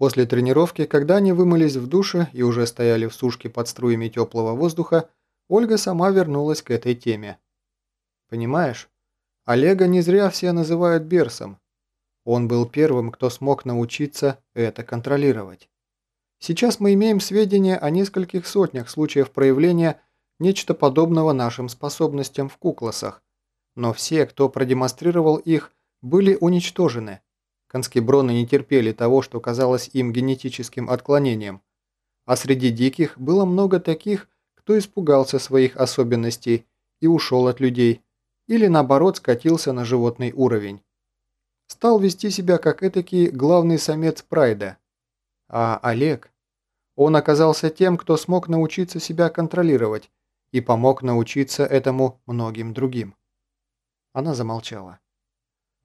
После тренировки, когда они вымылись в душе и уже стояли в сушке под струями теплого воздуха, Ольга сама вернулась к этой теме. «Понимаешь, Олега не зря все называют Берсом. Он был первым, кто смог научиться это контролировать. Сейчас мы имеем сведения о нескольких сотнях случаев проявления нечто подобного нашим способностям в кукласах, но все, кто продемонстрировал их, были уничтожены. Конскеброны не терпели того, что казалось им генетическим отклонением. А среди диких было много таких, кто испугался своих особенностей и ушел от людей, или наоборот скатился на животный уровень. Стал вести себя как этакий главный самец прайда. А Олег? Он оказался тем, кто смог научиться себя контролировать и помог научиться этому многим другим. Она замолчала.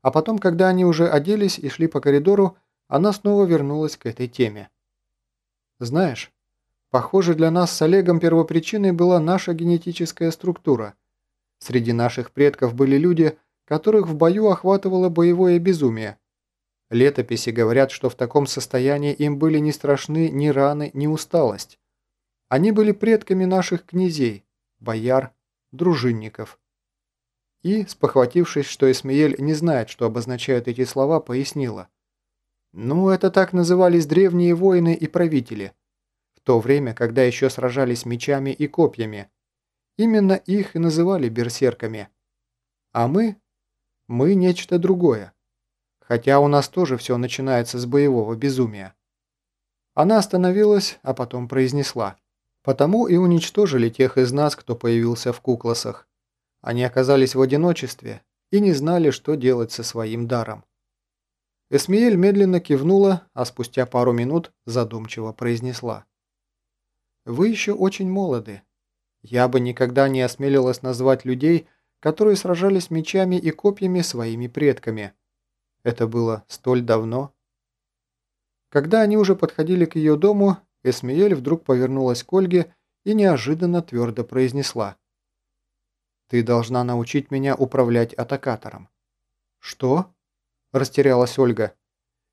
А потом, когда они уже оделись и шли по коридору, она снова вернулась к этой теме. «Знаешь, похоже, для нас с Олегом первопричиной была наша генетическая структура. Среди наших предков были люди, которых в бою охватывало боевое безумие. Летописи говорят, что в таком состоянии им были не страшны ни раны, ни усталость. Они были предками наших князей, бояр, дружинников. И, спохватившись, что Эсмеель не знает, что обозначают эти слова, пояснила. Ну, это так назывались древние воины и правители. В то время, когда еще сражались мечами и копьями. Именно их и называли берсерками. А мы? Мы нечто другое. Хотя у нас тоже все начинается с боевого безумия. Она остановилась, а потом произнесла. Потому и уничтожили тех из нас, кто появился в кукласах. Они оказались в одиночестве и не знали, что делать со своим даром. Эсмиэль медленно кивнула, а спустя пару минут задумчиво произнесла. «Вы еще очень молоды. Я бы никогда не осмелилась назвать людей, которые сражались мечами и копьями своими предками. Это было столь давно». Когда они уже подходили к ее дому, Эсмиэль вдруг повернулась к Ольге и неожиданно твердо произнесла. Ты должна научить меня управлять атакатором». «Что?» – растерялась Ольга.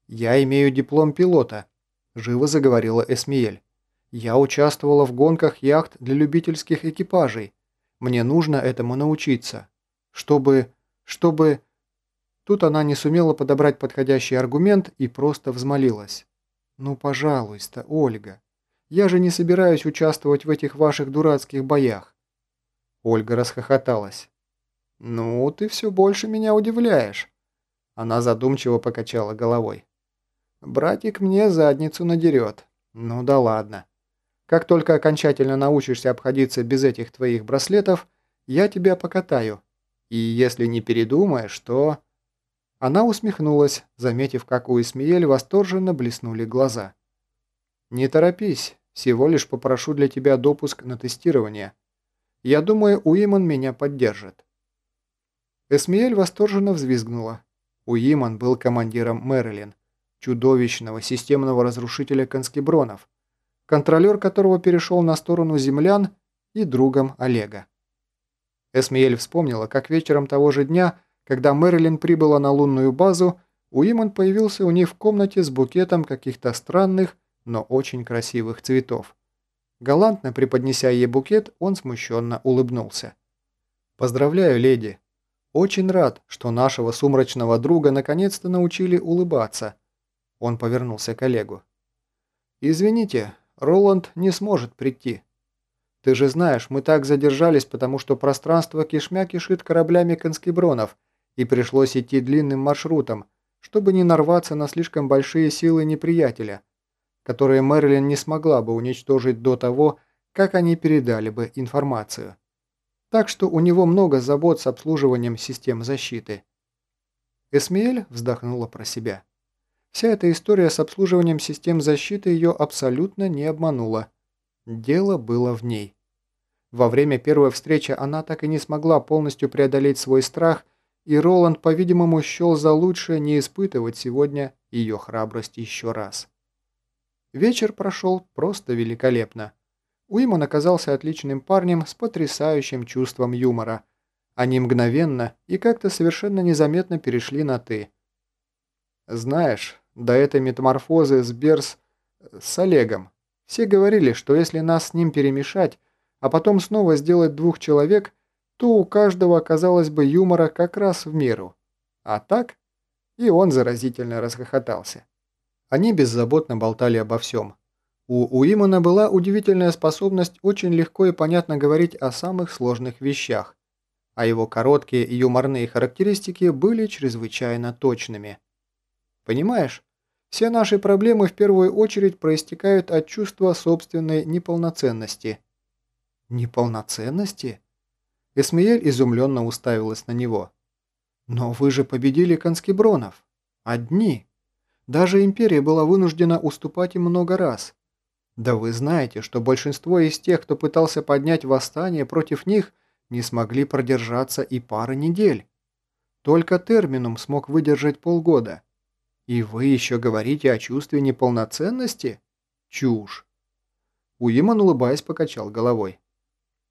«Я имею диплом пилота», – живо заговорила Эсмиель. «Я участвовала в гонках яхт для любительских экипажей. Мне нужно этому научиться. Чтобы... чтобы...» Тут она не сумела подобрать подходящий аргумент и просто взмолилась. «Ну, пожалуйста, Ольга, я же не собираюсь участвовать в этих ваших дурацких боях. Ольга расхохоталась. «Ну, ты все больше меня удивляешь». Она задумчиво покачала головой. «Братик мне задницу надерет. Ну да ладно. Как только окончательно научишься обходиться без этих твоих браслетов, я тебя покатаю. И если не передумаешь, то...» Она усмехнулась, заметив, как у Исмиель восторженно блеснули глаза. «Не торопись, всего лишь попрошу для тебя допуск на тестирование. Я думаю, Уиман меня поддержит». Эсмиэль восторженно взвизгнула. Уиман был командиром Мэрилин, чудовищного системного разрушителя конскебронов, контролер которого перешел на сторону землян и другом Олега. Эсмиэль вспомнила, как вечером того же дня, когда Мэрилин прибыла на лунную базу, Уиман появился у них в комнате с букетом каких-то странных, но очень красивых цветов. Галантно преподнеся ей букет, он смущенно улыбнулся. «Поздравляю, леди. Очень рад, что нашего сумрачного друга наконец-то научили улыбаться». Он повернулся к Олегу. «Извините, Роланд не сможет прийти. Ты же знаешь, мы так задержались, потому что пространство кишмя кишит кораблями конскебронов, и пришлось идти длинным маршрутом, чтобы не нарваться на слишком большие силы неприятеля» которые Мэрилин не смогла бы уничтожить до того, как они передали бы информацию. Так что у него много забот с обслуживанием систем защиты. Эсмиэль вздохнула про себя. Вся эта история с обслуживанием систем защиты ее абсолютно не обманула. Дело было в ней. Во время первой встречи она так и не смогла полностью преодолеть свой страх, и Роланд, по-видимому, счел за лучшее не испытывать сегодня ее храбрость еще раз. Вечер прошел просто великолепно. Уимон оказался отличным парнем с потрясающим чувством юмора. Они мгновенно и как-то совершенно незаметно перешли на «ты». «Знаешь, до этой метаморфозы с Берс... с Олегом. Все говорили, что если нас с ним перемешать, а потом снова сделать двух человек, то у каждого оказалось бы юмора как раз в меру. А так? И он заразительно расхохотался. Они беззаботно болтали обо всем. У Уимана была удивительная способность очень легко и понятно говорить о самых сложных вещах, а его короткие юморные характеристики были чрезвычайно точными. Понимаешь, все наши проблемы в первую очередь проистекают от чувства собственной неполноценности. Неполноценности? Эсмиель изумленно уставилась на него. Но вы же победили конскебронов. Одни. Даже империя была вынуждена уступать им много раз. Да вы знаете, что большинство из тех, кто пытался поднять восстание против них, не смогли продержаться и пары недель. Только терминум смог выдержать полгода. И вы еще говорите о чувстве неполноценности? Чушь. Уиман, улыбаясь, покачал головой.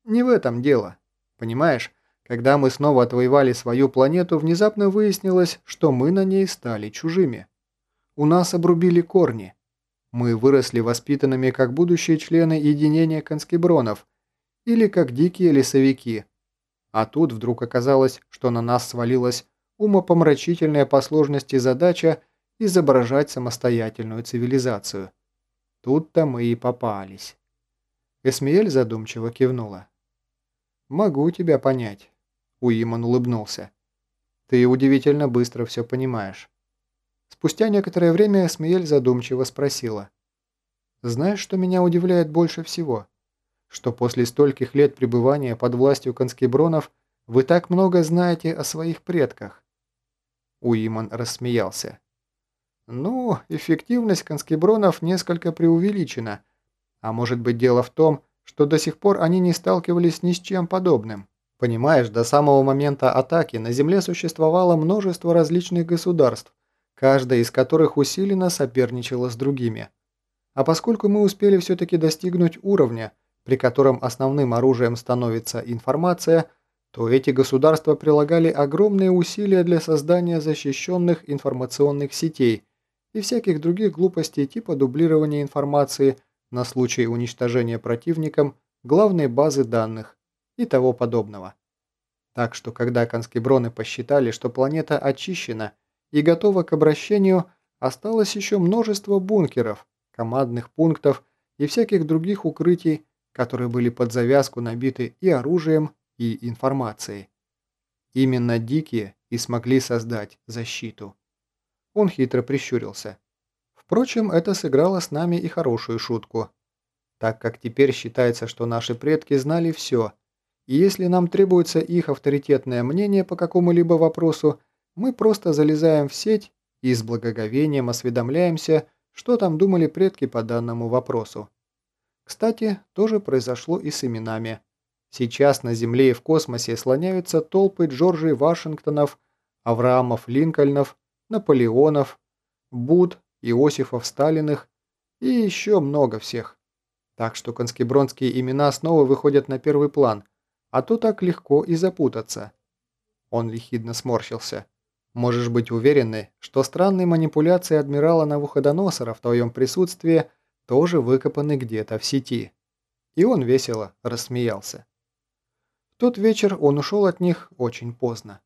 Не в этом дело. Понимаешь, когда мы снова отвоевали свою планету, внезапно выяснилось, что мы на ней стали чужими. У нас обрубили корни. Мы выросли воспитанными как будущие члены единения конскебронов или как дикие лесовики. А тут вдруг оказалось, что на нас свалилась умопомрачительная по сложности задача изображать самостоятельную цивилизацию. Тут-то мы и попались. Эсмиэль задумчиво кивнула. «Могу тебя понять», — Уиман улыбнулся. «Ты удивительно быстро все понимаешь». Спустя некоторое время Эсмиэль задумчиво спросила. «Знаешь, что меня удивляет больше всего? Что после стольких лет пребывания под властью конскебронов вы так много знаете о своих предках?» Уиман рассмеялся. «Ну, эффективность конскебронов несколько преувеличена. А может быть дело в том, что до сих пор они не сталкивались ни с чем подобным. Понимаешь, до самого момента атаки на Земле существовало множество различных государств, каждая из которых усиленно соперничала с другими. А поскольку мы успели все-таки достигнуть уровня, при котором основным оружием становится информация, то эти государства прилагали огромные усилия для создания защищенных информационных сетей и всяких других глупостей типа дублирования информации – на случай уничтожения противником главной базы данных и того подобного. Так что когда конскеброны посчитали, что планета очищена и готова к обращению, осталось еще множество бункеров, командных пунктов и всяких других укрытий, которые были под завязку набиты и оружием, и информацией. Именно дикие и смогли создать защиту. Он хитро прищурился. Впрочем, это сыграло с нами и хорошую шутку. Так как теперь считается, что наши предки знали все, и если нам требуется их авторитетное мнение по какому-либо вопросу, мы просто залезаем в сеть и с благоговением осведомляемся, что там думали предки по данному вопросу. Кстати, тоже произошло и с именами. Сейчас на Земле и в космосе слоняются толпы Джорджей Вашингтонов, Авраамов Линкольнов, Наполеонов, Буд, Иосифов Сталиных и еще много всех. Так что конскебронские имена снова выходят на первый план, а то так легко и запутаться. Он лихидно сморщился. Можешь быть уверенной, что странные манипуляции адмирала Навуходоносора в твоем присутствии тоже выкопаны где-то в сети. И он весело рассмеялся. В тот вечер он ушел от них очень поздно.